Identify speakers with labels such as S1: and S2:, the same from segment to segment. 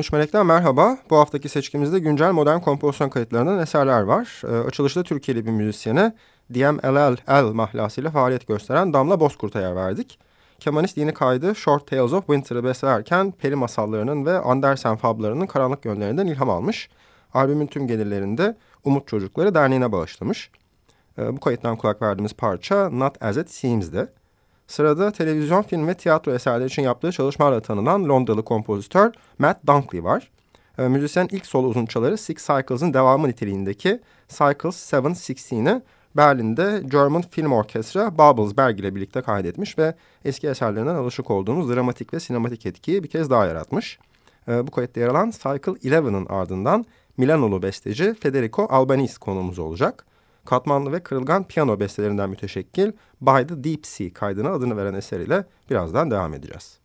S1: 13 Melek'ten merhaba. Bu haftaki seçkimizde güncel modern kompozisyon kayıtlarından eserler var. Ee, açılışta Türkiye'li bir müzisyene DMLL mahlasıyla faaliyet gösteren Damla Bozkurt'a yer verdik. Kemanist yeni kaydı Short Tales of Winter'ı beslerken peri masallarının ve Andersen fablarının karanlık yönlerinden ilham almış. Albümün tüm gelirlerinde Umut Çocukları Derneği'ne bağışlamış. Ee, bu kayıttan kulak verdiğimiz parça Not As It Seems'di. Sırada televizyon, film ve tiyatro eserleri için yaptığı çalışmalarla tanınan Londralı kompozitör Matt Dunkley var. E, müzisyen ilk solo uzunçaları Six Cycles'ın devamı niteliğindeki Cycles 716'ı Berlin'de German Film Orkestra Babelsberg ile birlikte kaydetmiş ve eski eserlerinden alışık olduğumuz dramatik ve sinematik etkiyi bir kez daha yaratmış. E, bu kayıtta yer alan Cycle 11'ın ardından Milanolu besteci Federico Albanese konumuz olacak katmanlı ve kırılgan piyano bestelerinden müteşekkil By the Deep Sea kaydına adını veren eseriyle birazdan devam edeceğiz.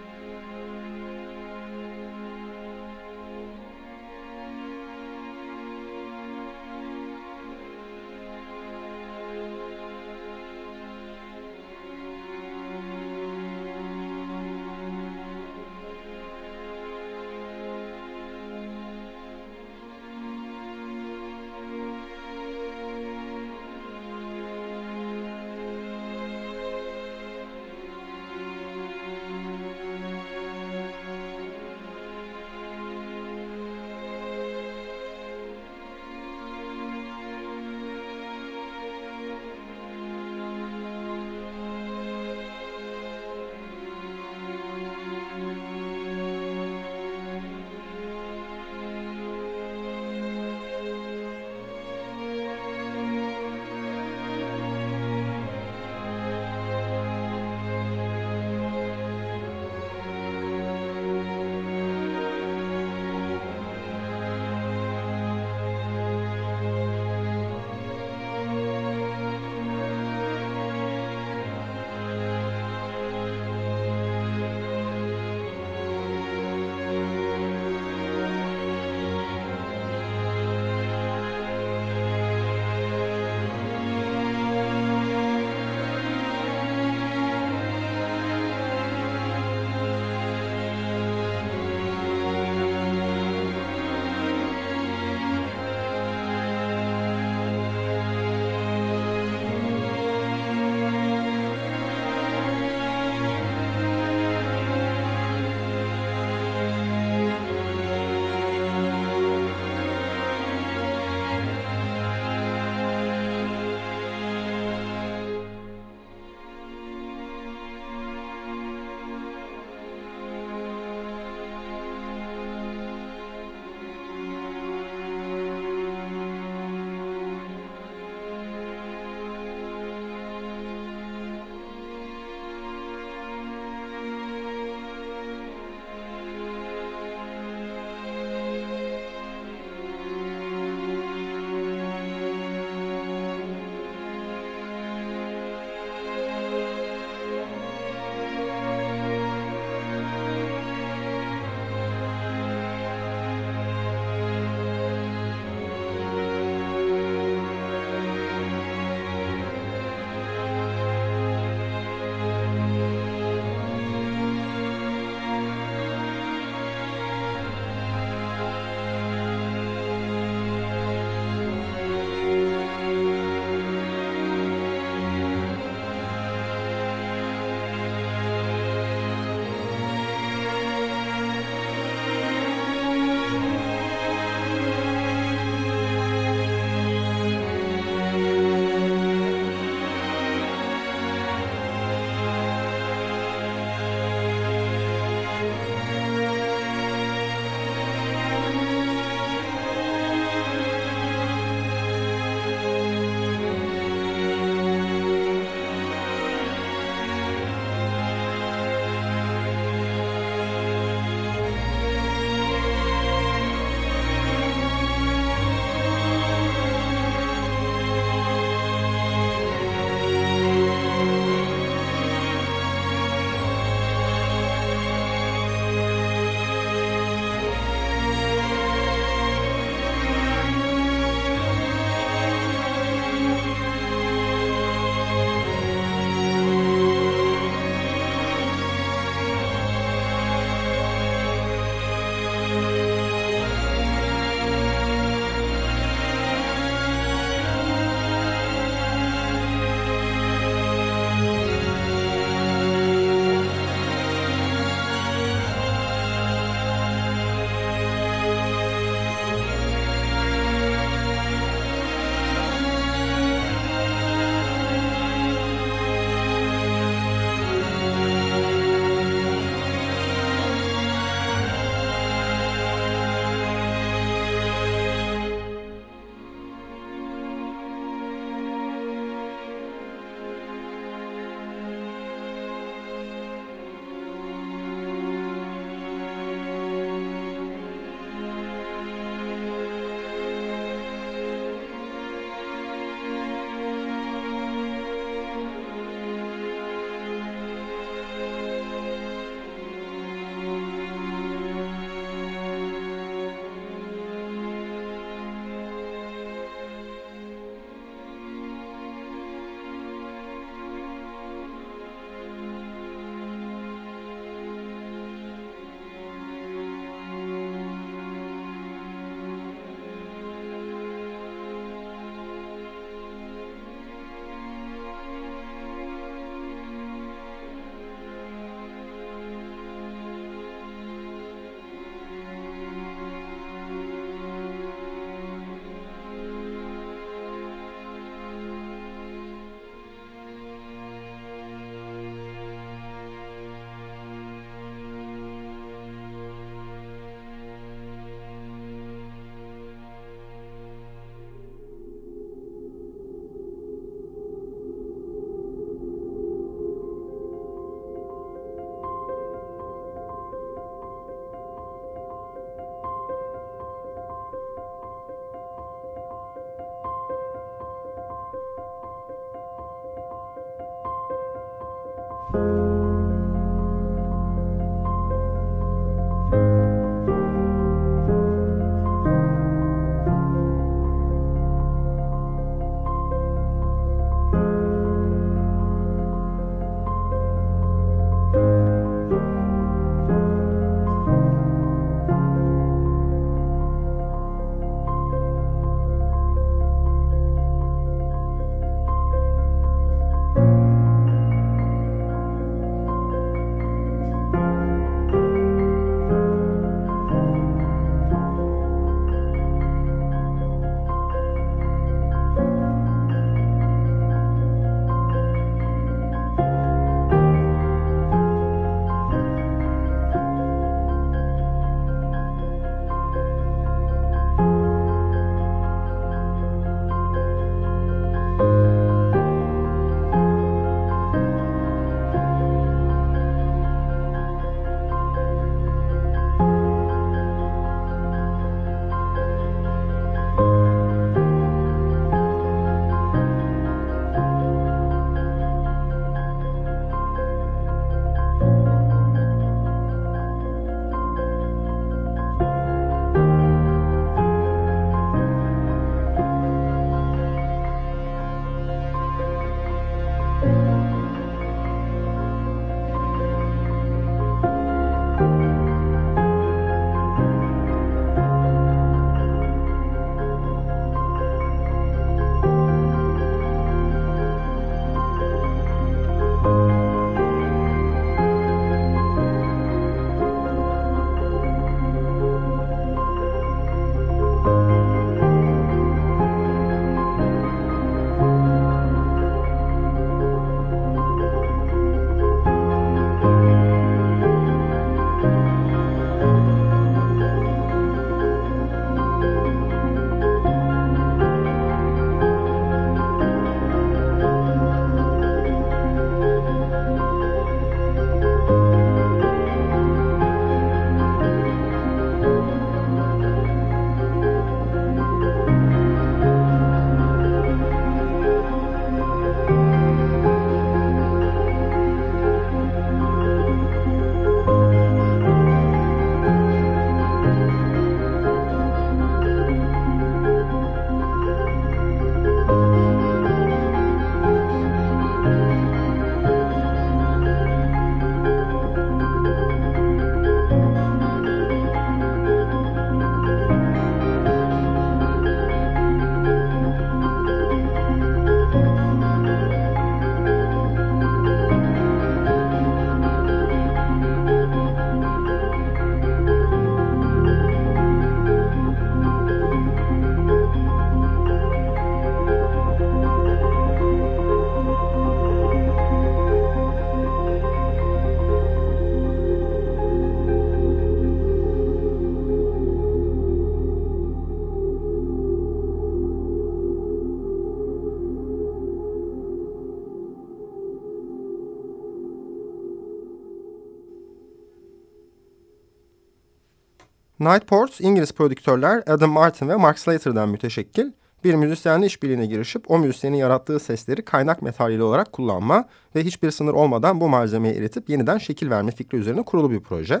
S1: Nightport, İngiliz prodüktörler Adam Martin ve Mark Slater'dan müteşekkil bir müzisyenle işbirliğine girişip o müzisyenin yarattığı sesleri kaynak materyali olarak kullanma ve hiçbir sınır olmadan bu malzemeyi eritip yeniden şekil verme fikri üzerine kurulu bir proje.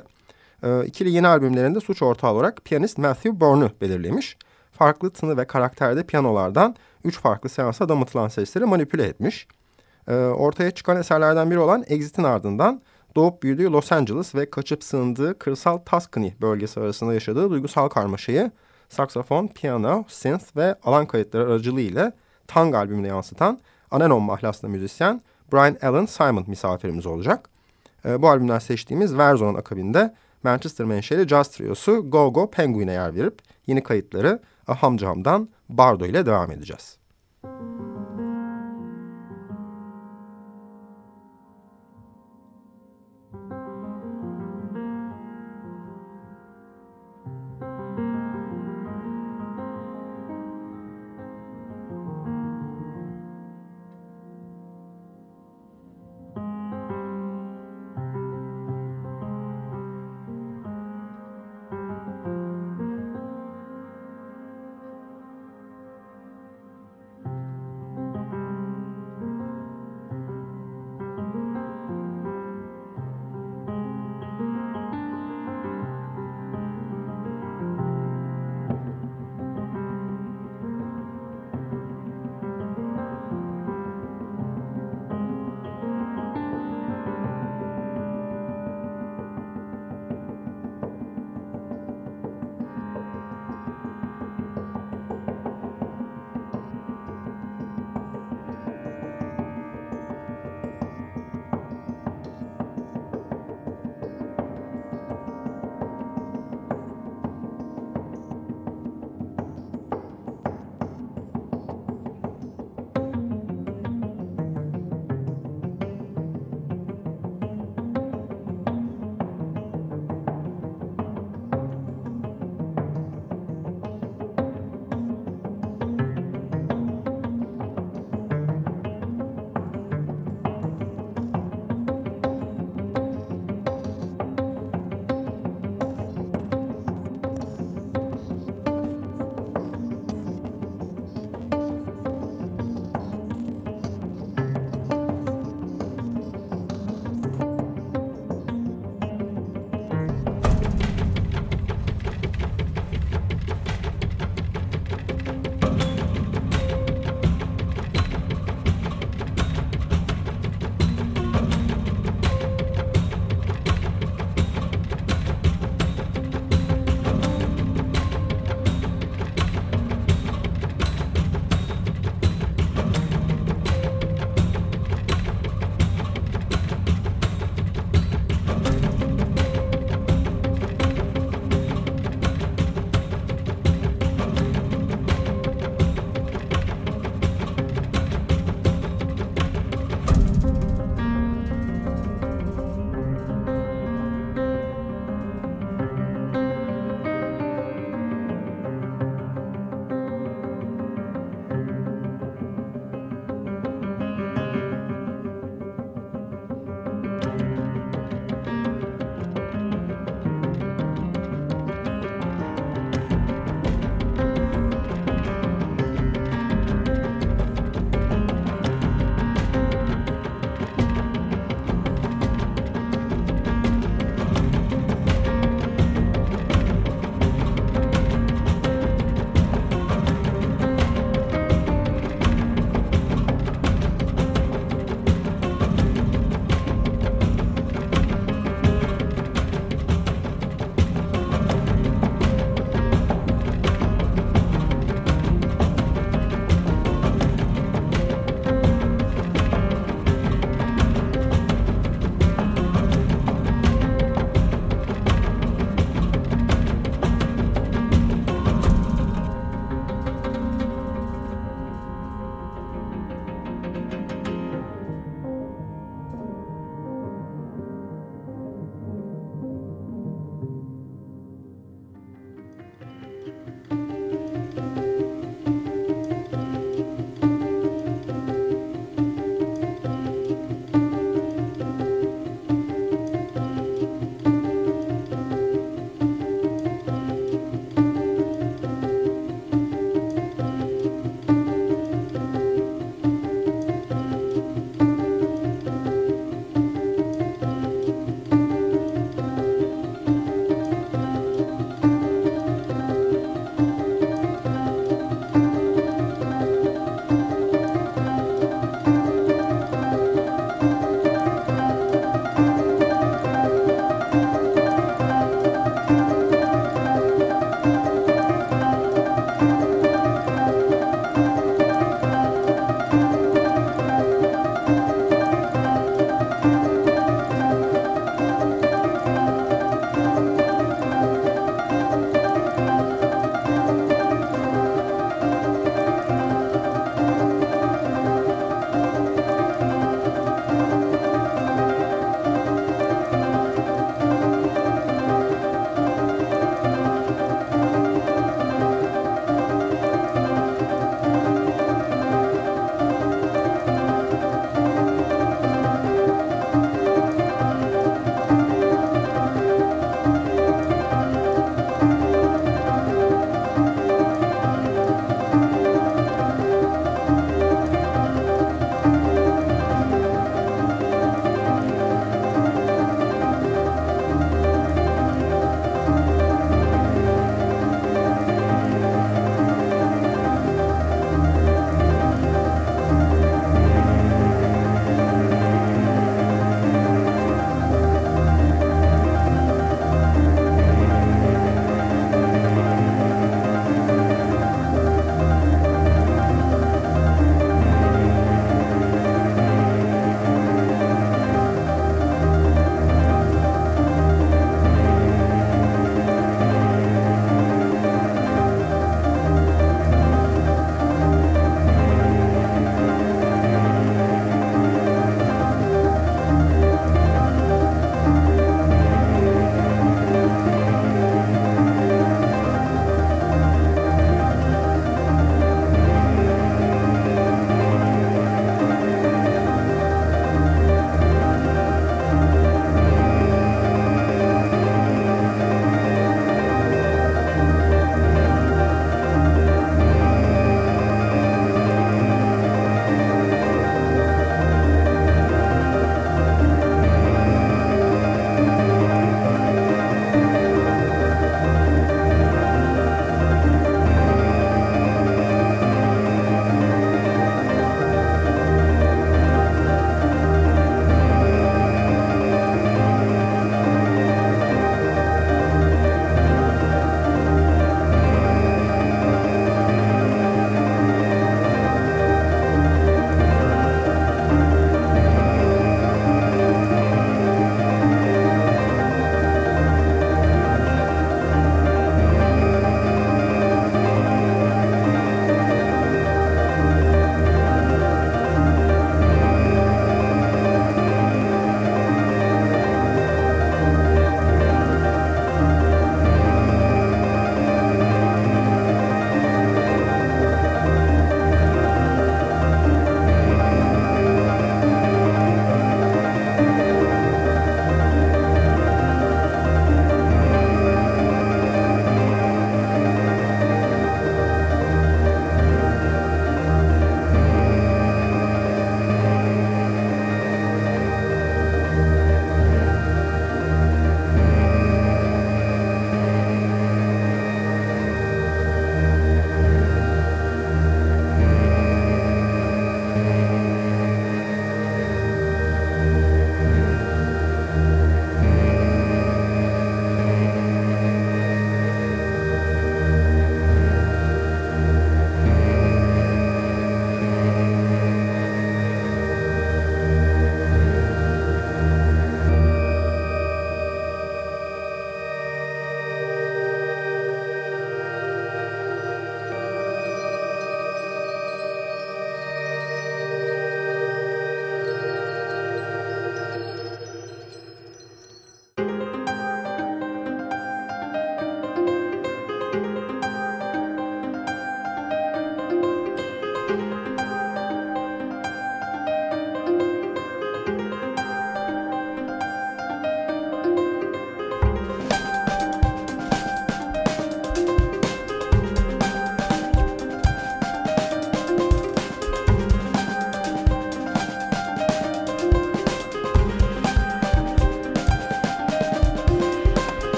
S1: Ee, ikili yeni albümlerinde suç ortağı olarak piyanist Matthew Bourne'u belirlemiş. Farklı tını ve karakterde piyanolardan üç farklı seansa damıtılan sesleri manipüle etmiş. Ee, ortaya çıkan eserlerden biri olan Exit'in ardından doğup büyüdüğü Los Angeles ve kaçıp sığındığı kırsal Tuscany bölgesi arasında yaşadığı duygusal karmaşayı saksafon, piyano, synth ve alan kayıtları aracılığı ile Tang albümüne yansıtan Anenon mahlaslı müzisyen Brian Allen Simon misafirimiz olacak. E, bu albümden seçtiğimiz Verzon'un akabinde Manchester menşeli jazz triosu Go Go Penguin'e yer verip yeni kayıtları Aham Cam'dan Bardo ile devam edeceğiz. Müzik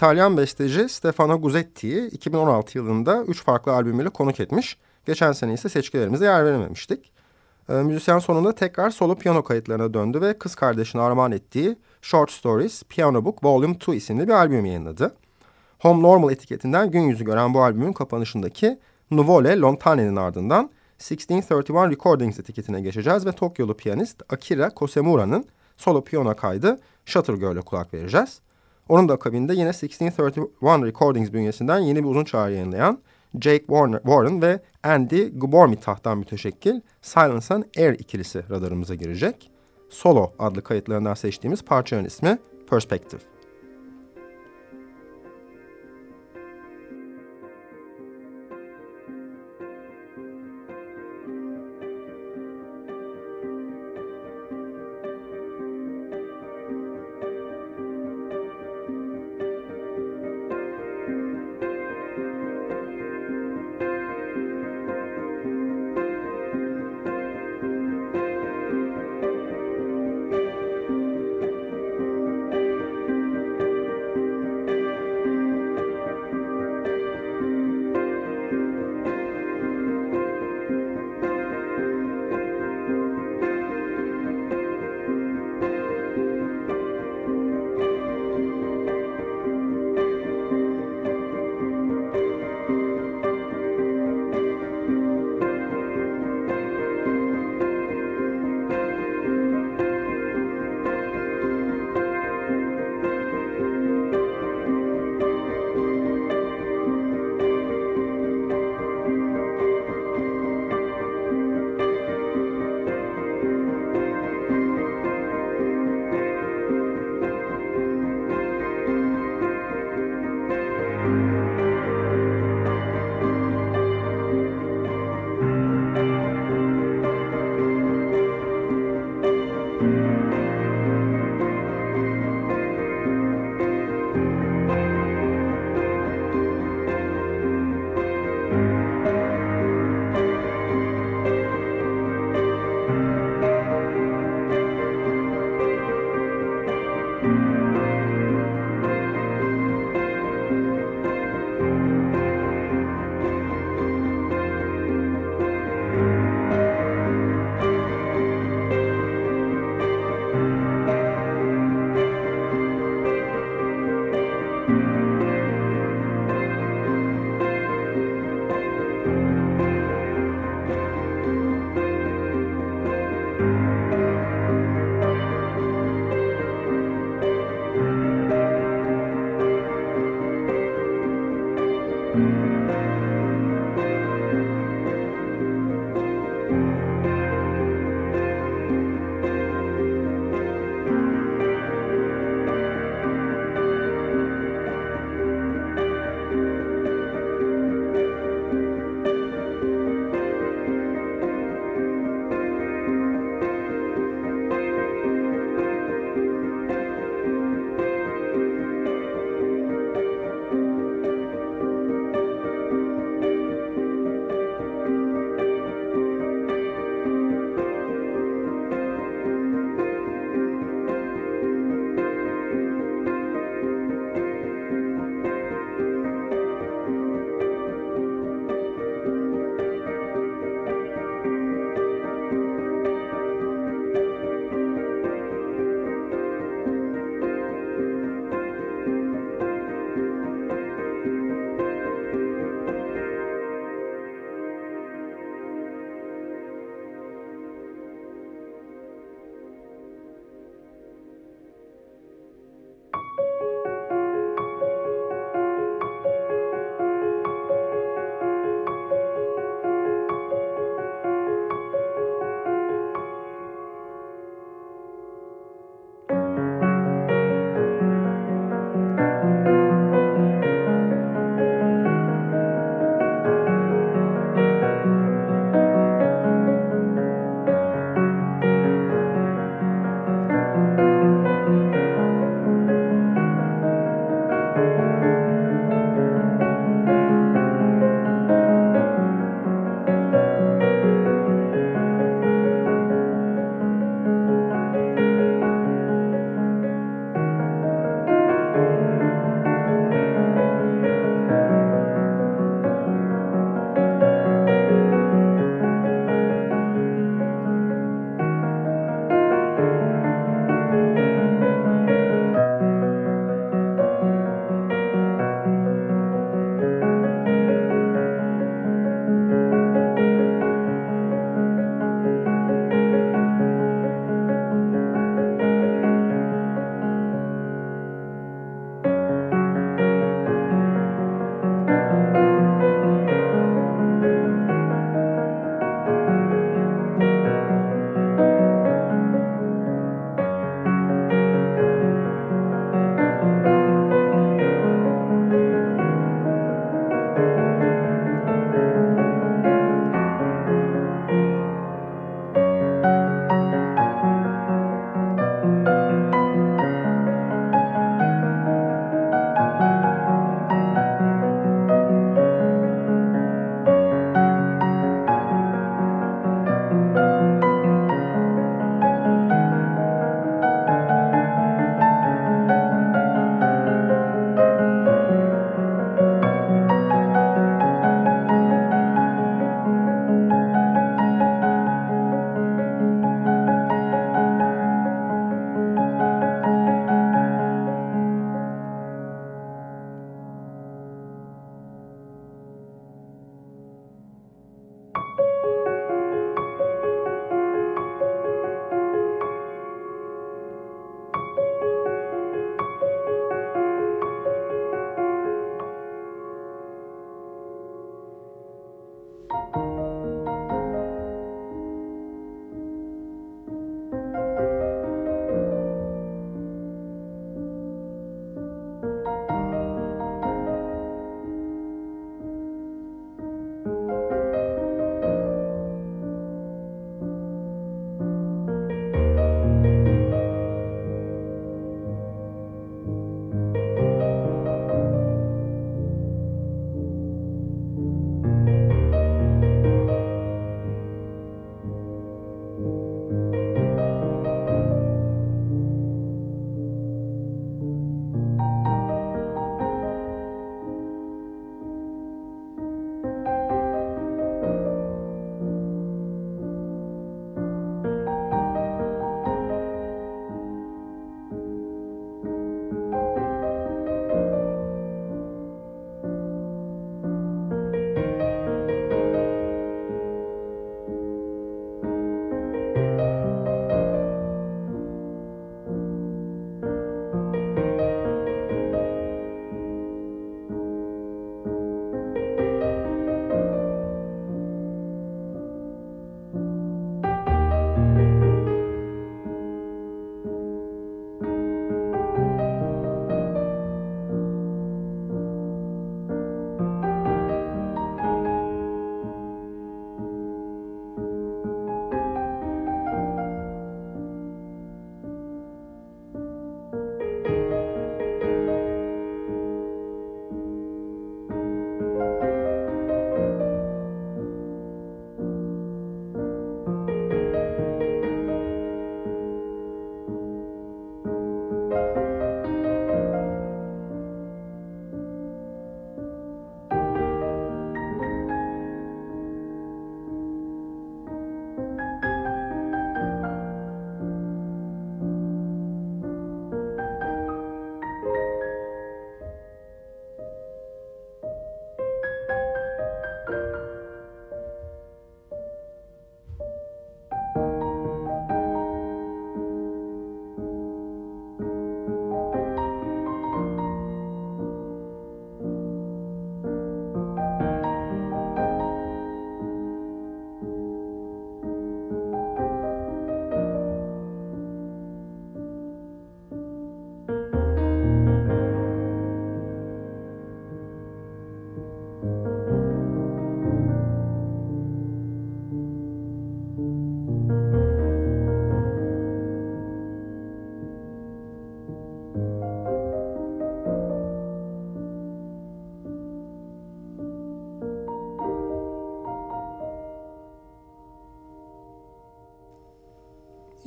S1: İtalyan besteci Stefano Guzzetti'yi 2016 yılında 3 farklı albümüyle konuk etmiş. Geçen sene ise seçkilerimize yer verememiştik. E, müzisyen sonunda tekrar solo piyano kayıtlarına döndü ve kız kardeşine armağan ettiği Short Stories Piano Book Volume 2 isimli bir albüm yayınladı. Home Normal etiketinden gün yüzü gören bu albümün kapanışındaki Nuvole Lontane'nin ardından 1631 Recordings etiketine geçeceğiz ve Tokyolu piyanist Akira Kosemura'nın solo piyano kaydı Shutter Girl'e kulak vereceğiz. Onun da akabinde yine 1631 Recordings bünyesinden yeni bir uzun çağrı yayınlayan Jake Warner, Warren ve Andy Gubormitah'tan müteşekkil Silence and Air ikilisi radarımıza girecek. Solo adlı kayıtlarından seçtiğimiz parçanın ismi Perspective.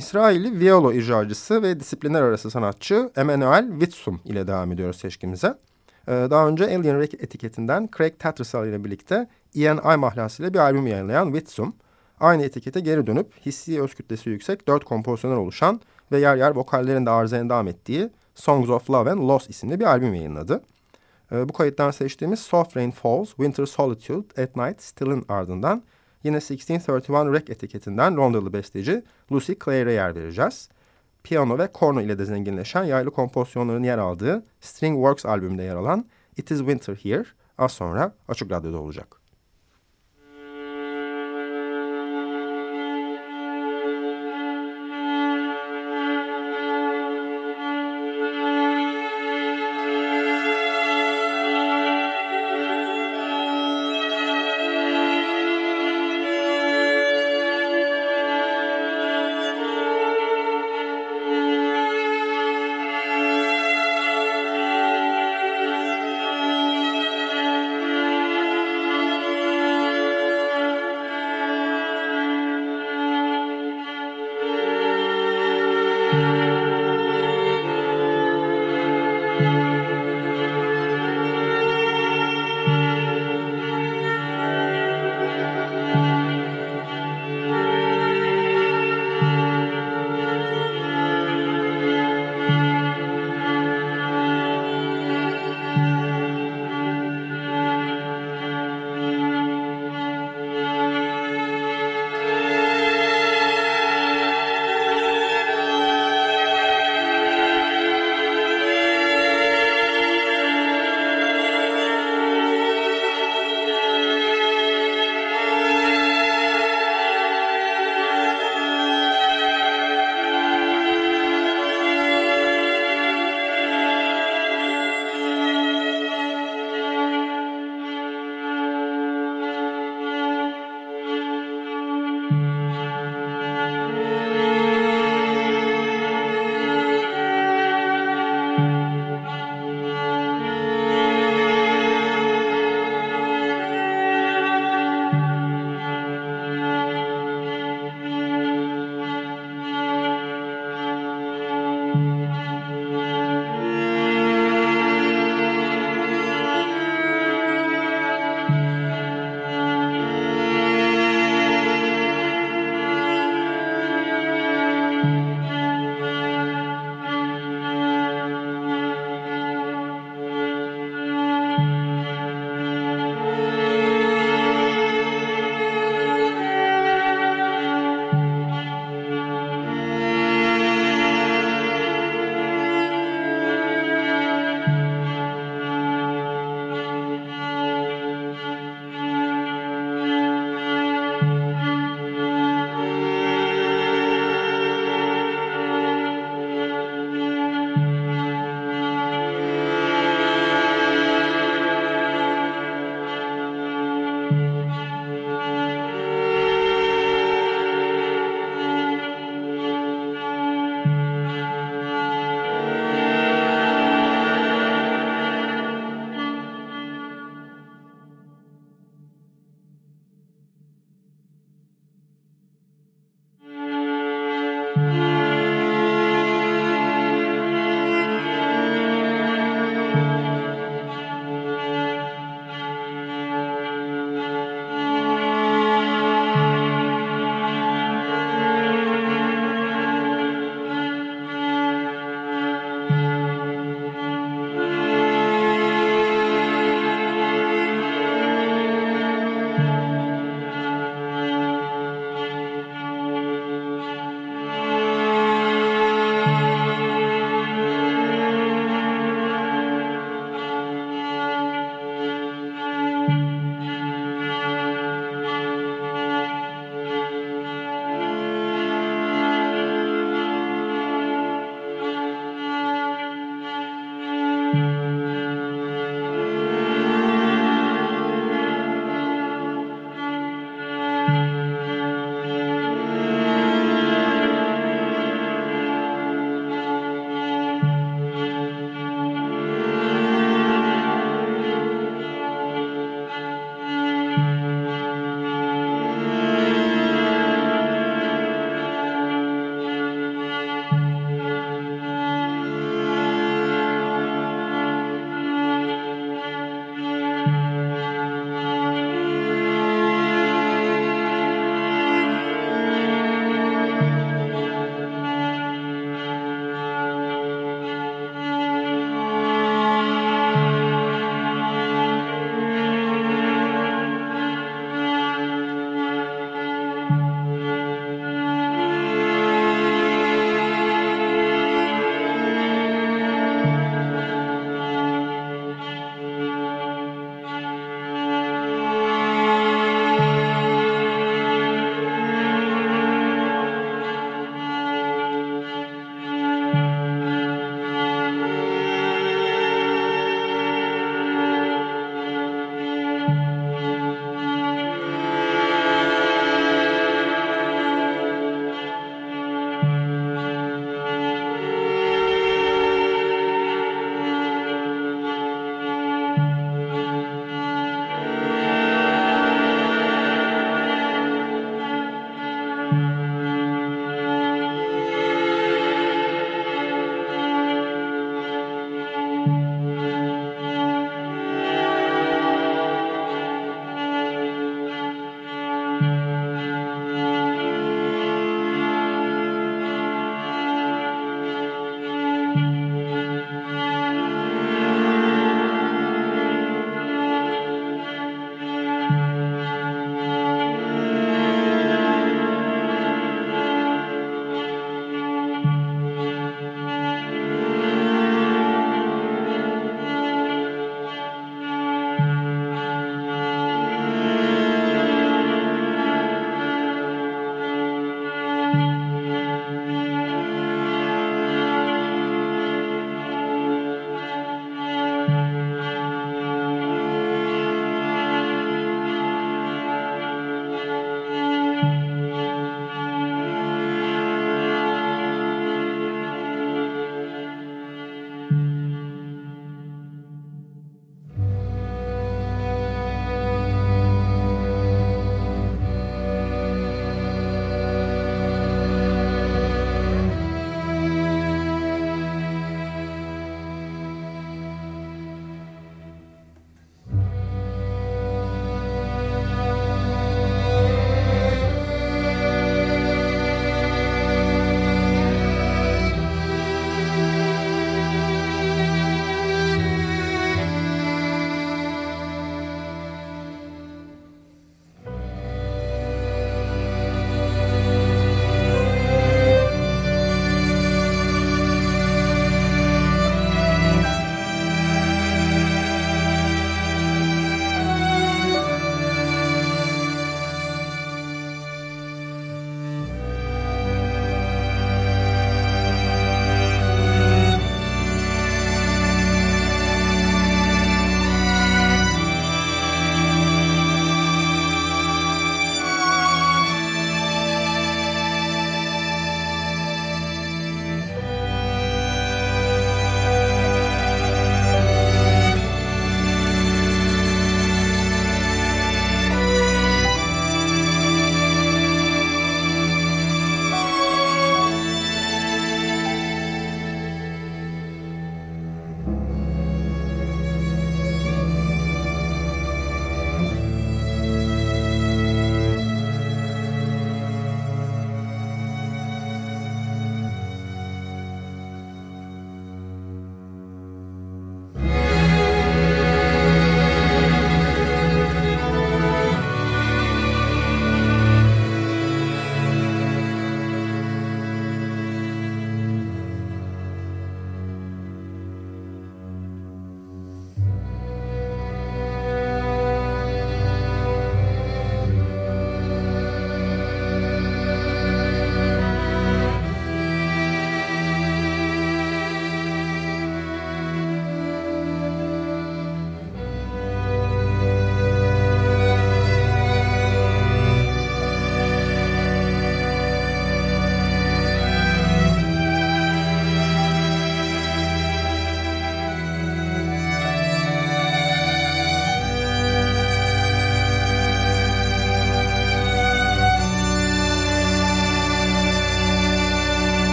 S1: İsrailli viyolo icracısı ve disiplinler arası sanatçı Emanuel Witsum ile devam ediyoruz seçkimize. Ee, daha önce Alien Rec etiketinden Craig Tattersall ile birlikte ENI mahlası ile bir albüm yayınlayan Witsum, aynı etikete geri dönüp hissi öz kütlesi yüksek dört kompozisyonel oluşan ve yer yer vokallerin de arıza endam ettiği Songs of Love and Loss isimli bir albüm yayınladı. Ee, bu kayıttan seçtiğimiz Soft Rain Falls, Winter Solitude, At Night, Still'in ardından yine 1631 Rec etiketinden Londralı besteci Lucy Clare'e yer vereceğiz. Piyano ve korno ile de zenginleşen yaylı kompozisyonların yer aldığı String Works albümünde yer alan It Is Winter Here az sonra Açık Radyo'da olacak.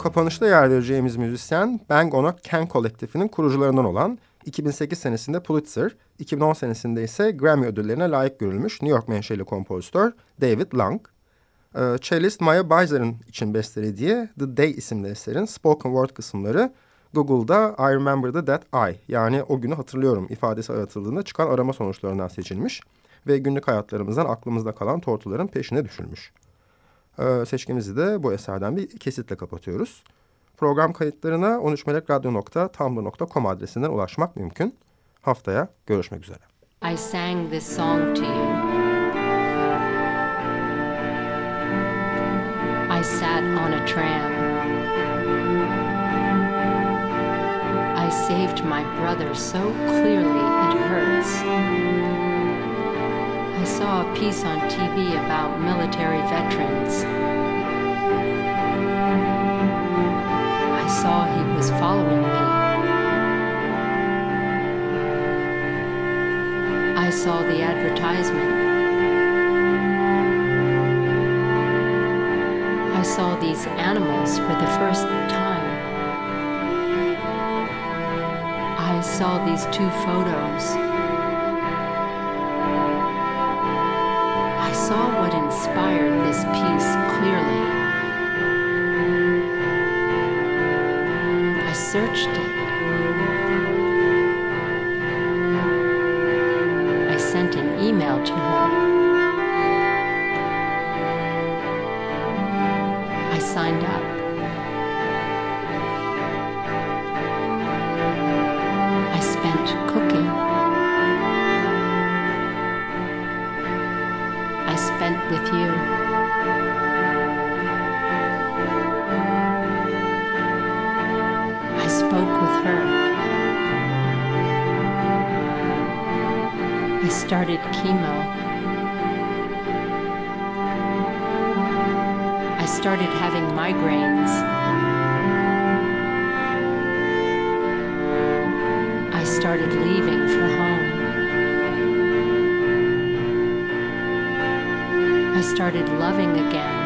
S2: Kapanışta yer vereceğimiz müzisyen Bang On Can kolektifinin kurucularından olan 2008 senesinde Pulitzer, 2010 senesinde ise Grammy ödüllerine layık görülmüş New York menşeli kompozitör David Lang. Ee, cellist Maya Bizer'ın için bestelediği The Day isimli eserin spoken word kısımları Google'da I Remember the That I yani o günü hatırlıyorum ifadesi aratıldığında çıkan arama sonuçlarından seçilmiş ve günlük hayatlarımızdan aklımızda kalan tortuların peşine düşülmüş. Ee, seçkimizi de bu eserden bir kesitle kapatıyoruz. Program kayıtlarına 13melekradyo.tumblr.com adresinden ulaşmak mümkün. Haftaya görüşmek üzere. I sang this song to you. I sat on a tram. I saved my brother so clearly it hurts. I saw a piece on TV about military veterans. I saw he was following me. I saw the advertisement. I saw these animals for the first time. I saw these two photos. Saw what inspired this piece clearly. I searched it. I sent an email to her. Started loving again.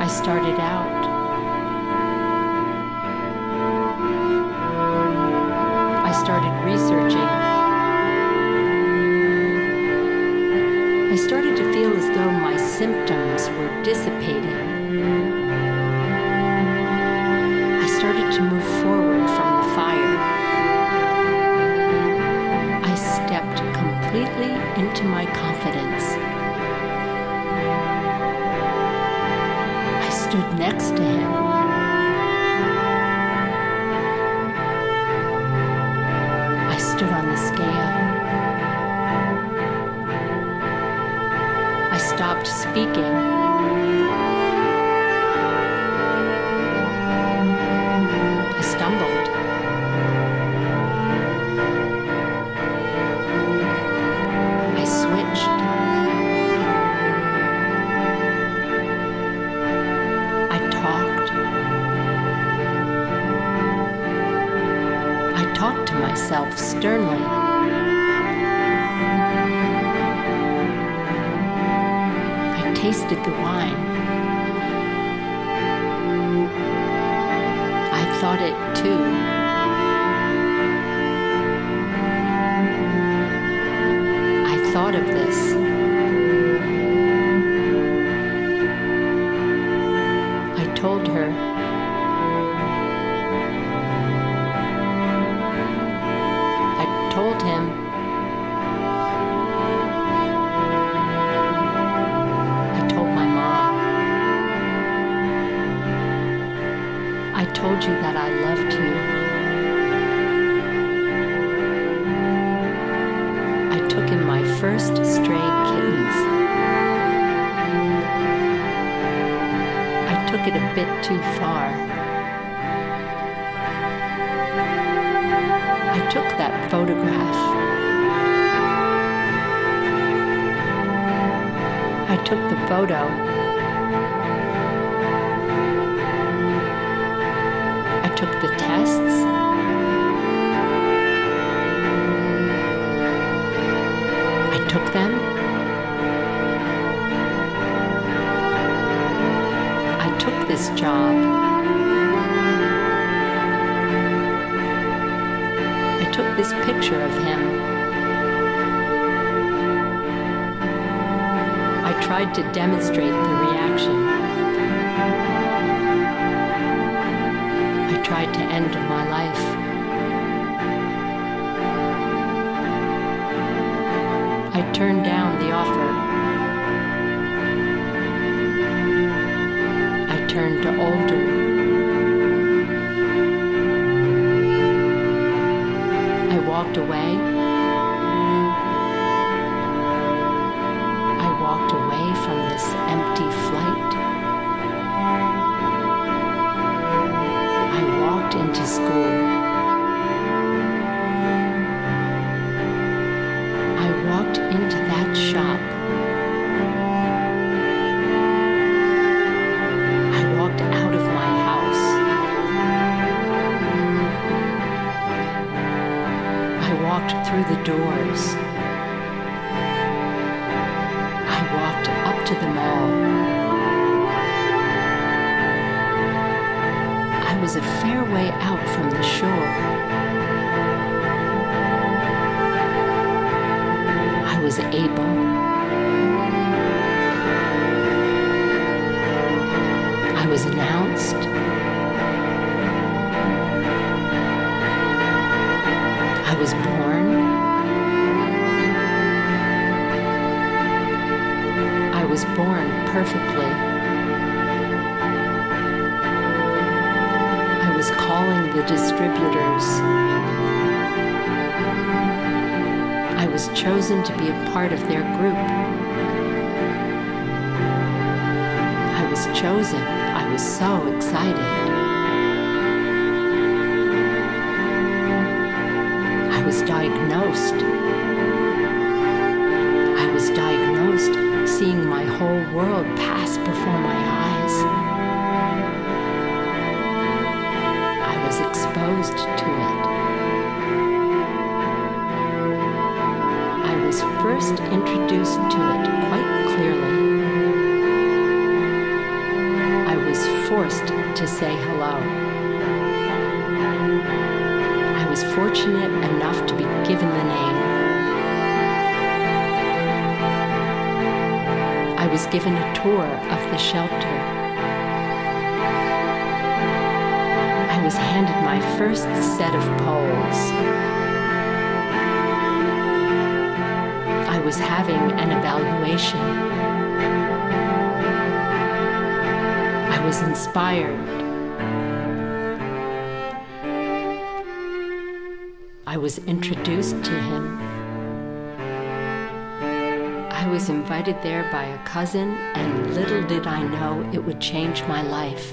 S2: I started out. Stood on the scale. I stopped speaking. Took the photo I took the tests. I took them. I took this job. I took this picture of him. Tried to demonstrate the reaction. I tried to end my life. I turned down the offer. I turned to older. I walked away. I was born. I was born perfectly. I was calling the distributors. I was chosen to be a part of their group. I was chosen. I was so excited. Was diagnosed. I was diagnosed seeing my whole world pass before my Was fortunate enough to be given the name I was given a tour of the shelter. I was handed my first set of poles. I was having an evaluation. I was inspired. Was introduced to him. I was invited there by a cousin, and little did I know it would change my life.